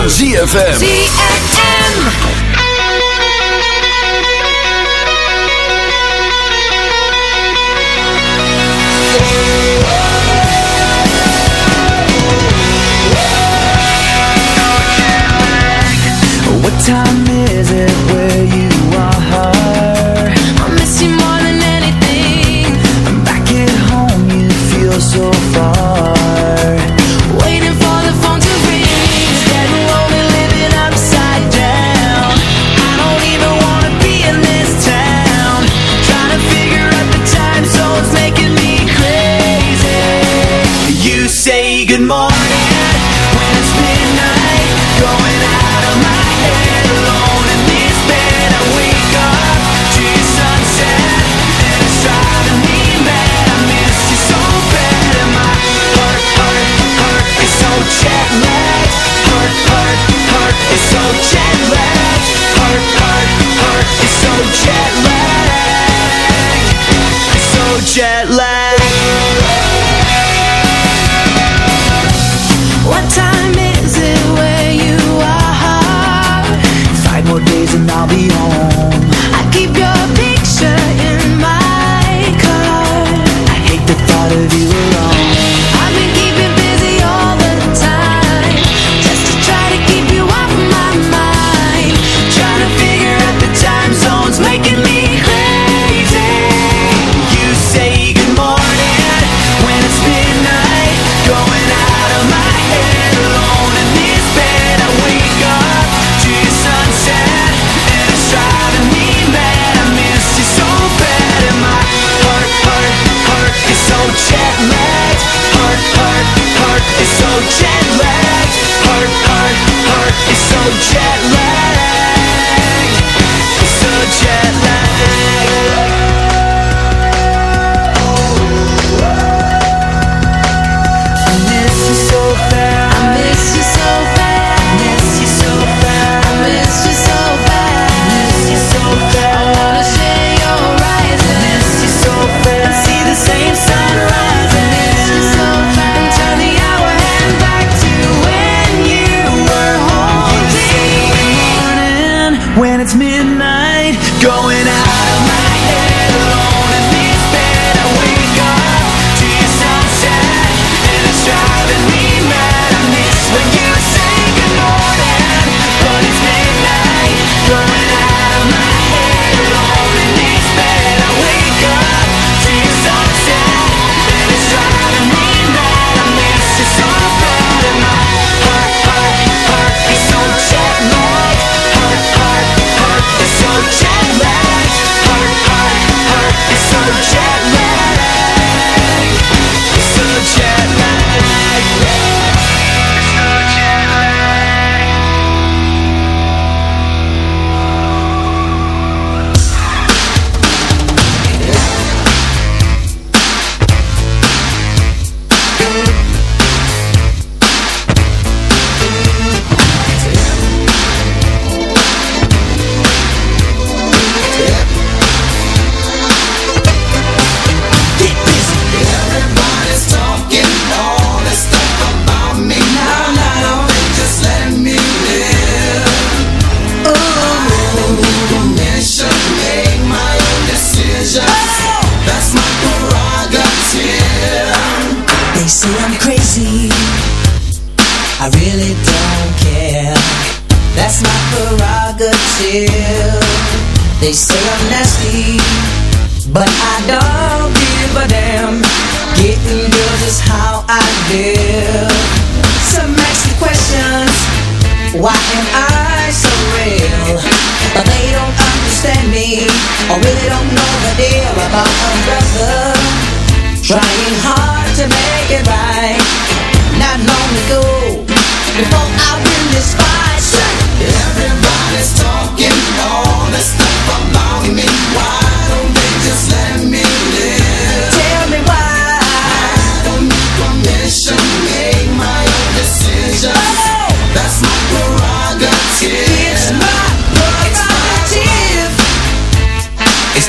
Van ZFM. ZFM. What time jet lag.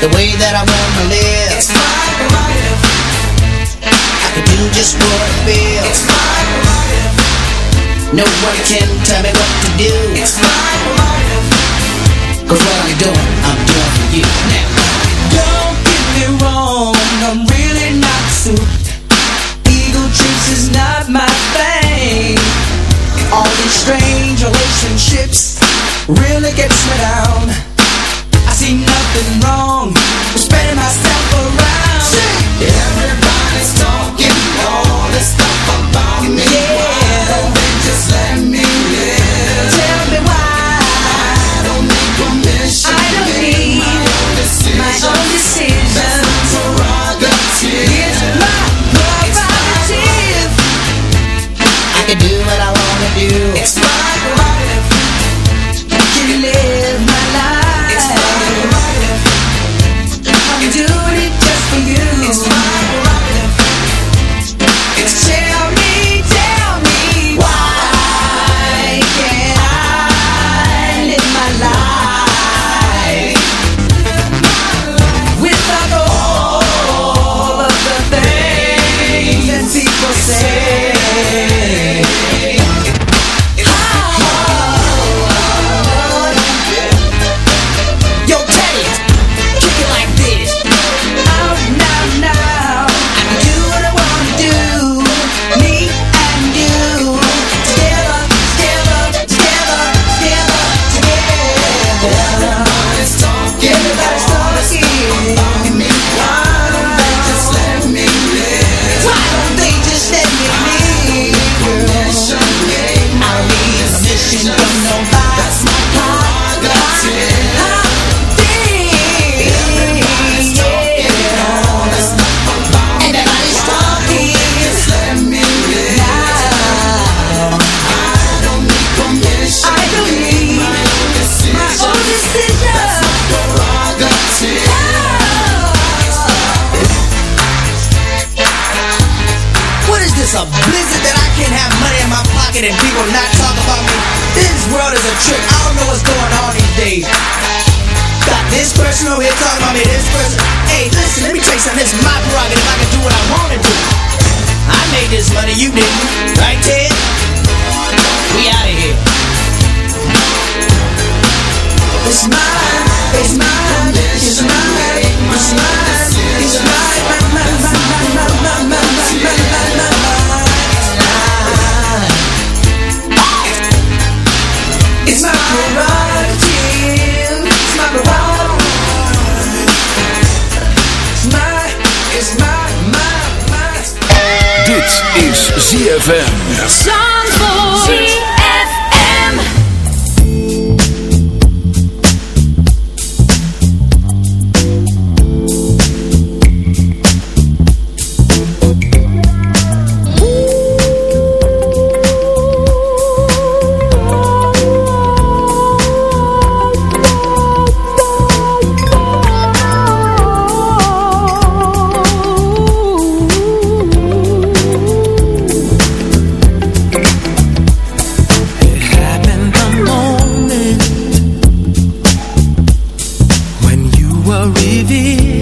the way that I wanna live. It's my life. I can do just what I feel It's my life. No one can tell me what to do. It's my prerogative Cause what I'm doing, I'm doing for you. Now Don't get me wrong, I'm really not suited Ego trips is not my thing. All these strange relationships Really gets me down. I see nothing wrong revealed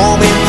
moment.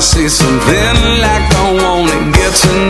See something like I wanna get to know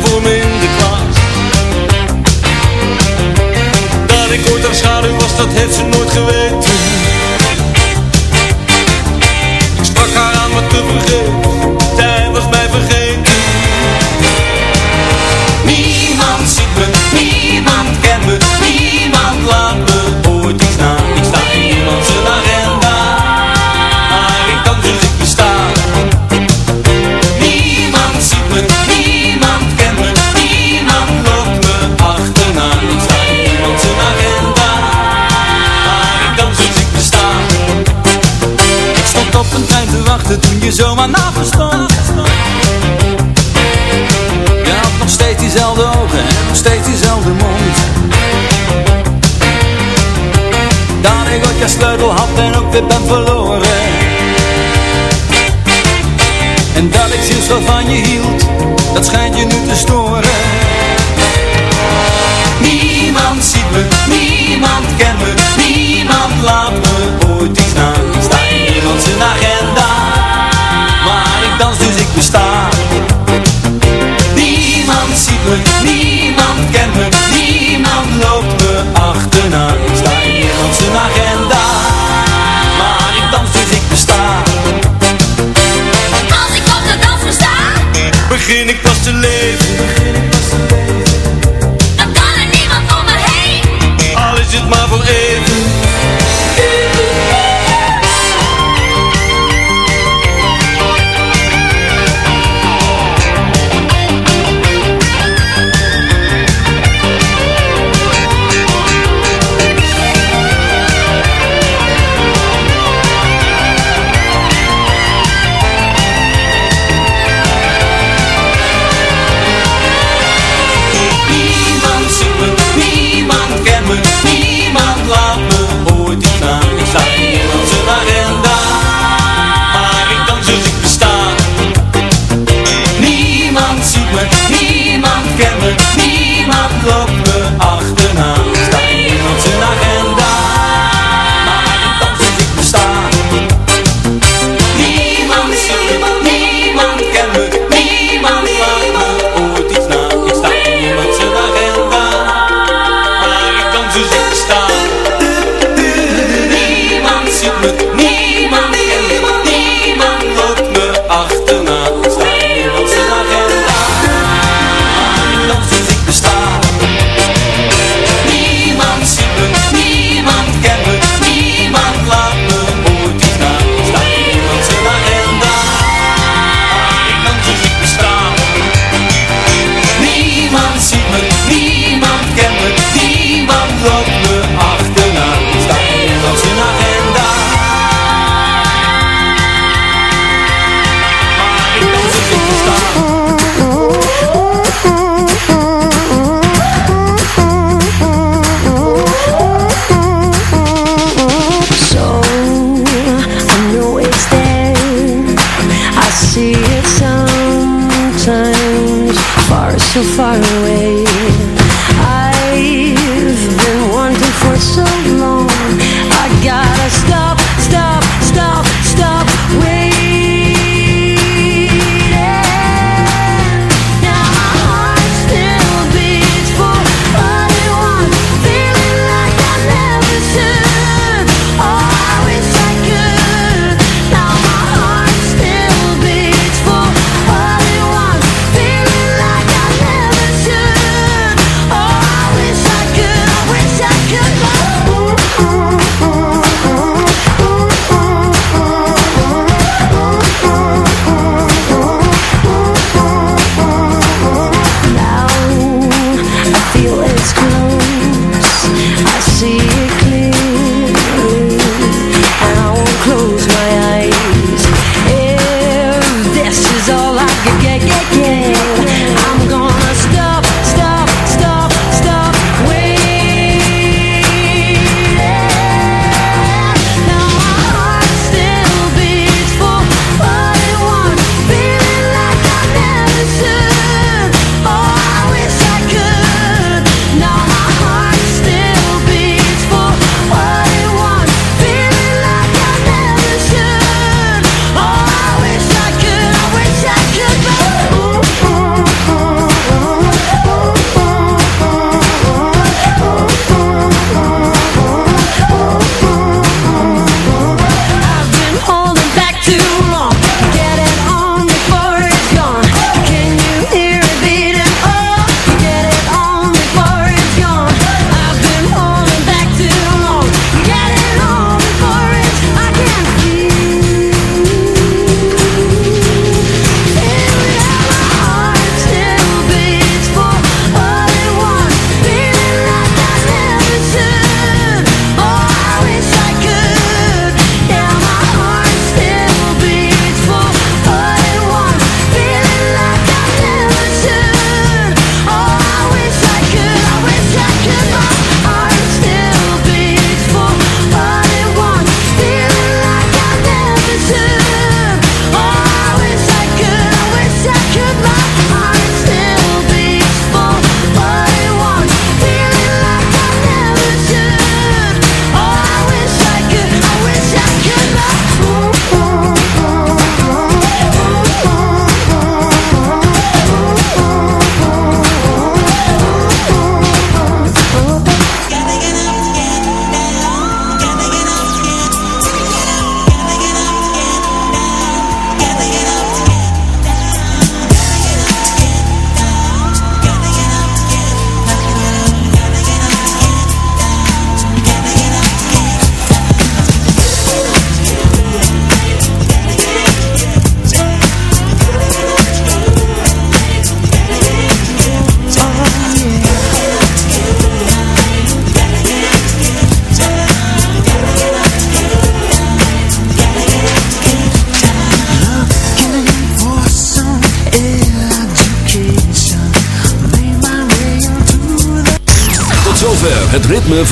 voor mij. je zomaar naverstand. Je had nog steeds diezelfde ogen en nog steeds diezelfde mond. Daar ik ook je sleutel had en ook weer ben verloren. En dat ik zielsveel van je hield, dat schijnt je nu te storen. Niemand ziet me, niemand kent me, niemand laat me ooit iets na. Sta in niemand zijn agenda dans, dus ik besta. Niemand ziet me, niemand kent me, niemand loopt me achterna. Ik sta in.